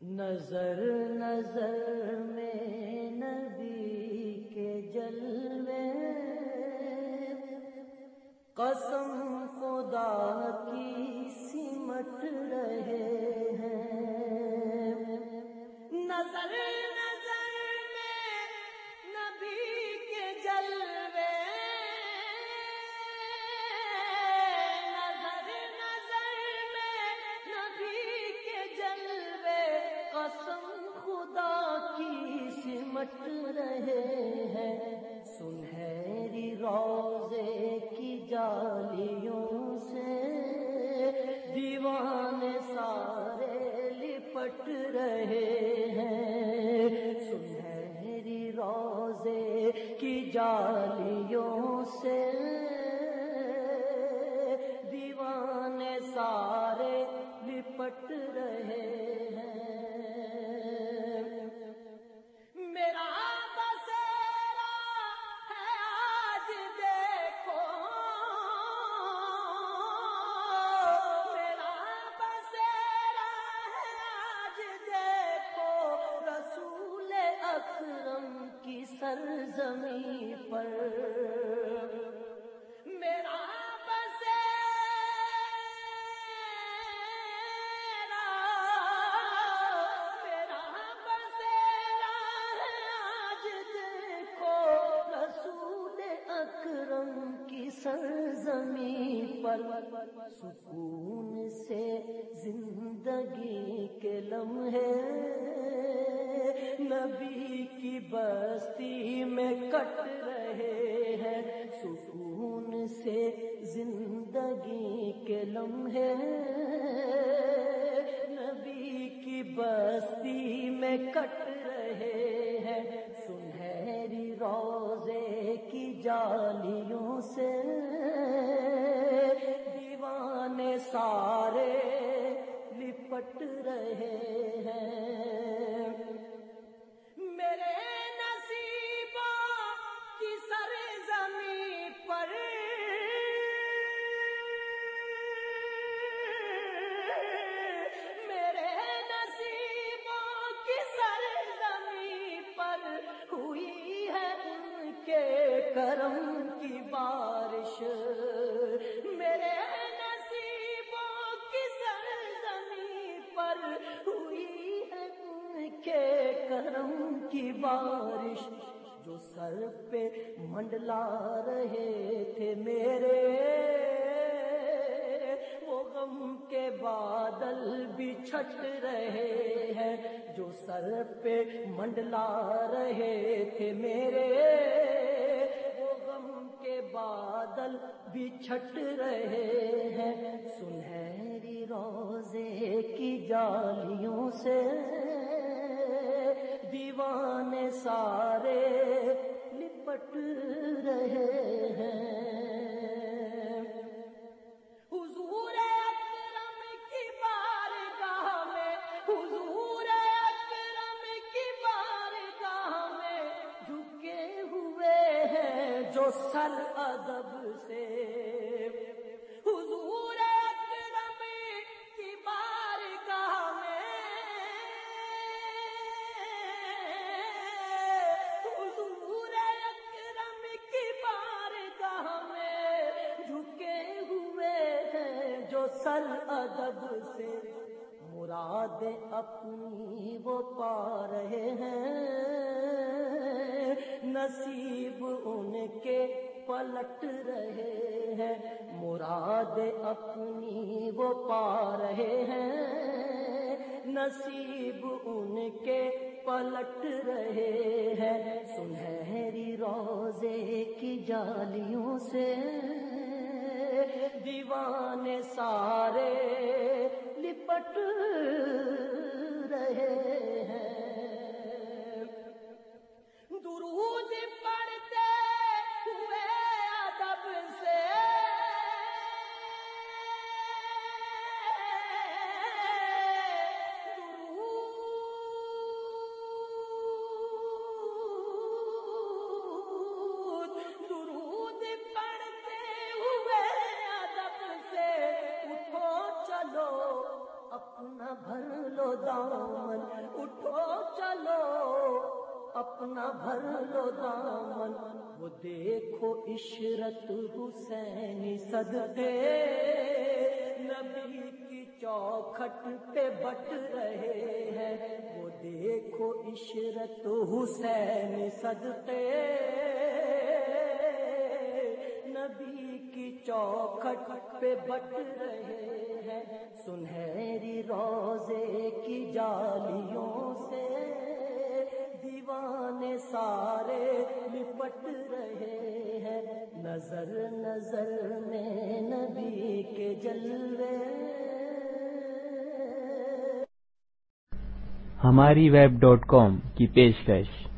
نظر نظر میں نبی کے جلوے قسم خدا سمٹ رہے ہیں۔ سنہری روزے کی جالیوں سے دیوان سارے لپٹ رہے ہیں۔ سنہری روزے کی جالیوں سے دیوان سارے لپٹ رہے سر سرزمی پر کی سرزمی پر سکون سے زندگی کے لمحے نبی کی بستی میں کٹ رہے ہیں۔ سکون سے زندگی کے لمحے نبی کی بستی میں کٹ رہے سارے لپٹ رہے ہیں میرے نصیبوں کی سر زمین پر میرے نصیبوں کی سر زمین پر ہوئی ہے ان کے کرم ہوئی ہے ان کے کرم کی بارش۔ جو سر پہ منڈلا رہے تھے میرے، وہ غم کے بادل بھی چھٹ رہے ہیں۔ جو سر پہ منڈلا رہے تھے میرے، وہ غم کے بادل بھی چھٹ رہے ہیں۔ سنہری روزے کی جالیوں سے دیوانے سارے لپٹ رہے ہیں۔ حضور اکرم کی بارگاہ میں، حضور اکرم کی بارگاہ میں جھکے ہوئے ہیں جو سر ادب سر ادب سے مراد اپنی وہ پا رہے ہیں۔ نصیب ان کے پلٹ رہے ہیں۔ مراد اپنی وہ پا رہے ہیں۔ نصیب ان کے پلٹ رہے ہیں۔ سنہری روزے کی جالیوں سے دیوانے سارے لپٹ رہے۔ دامن، اٹھو، چلو، اپنا بھر لو دامن۔ وہ دیکھو عشرت حسینی صدقے۔ نبی کی چوکھٹ پہ بٹ رہے ہیں۔ وہ دیکھو عشرت حسین صدقے۔ نبی کی چوکھٹ پہ بٹ رہے ہیں۔ سنہری لپٹ رہے ہیں۔ نظر نظر میں نبی کے جلوے۔ ہماری ویب ڈاٹ کام کی پیشکش۔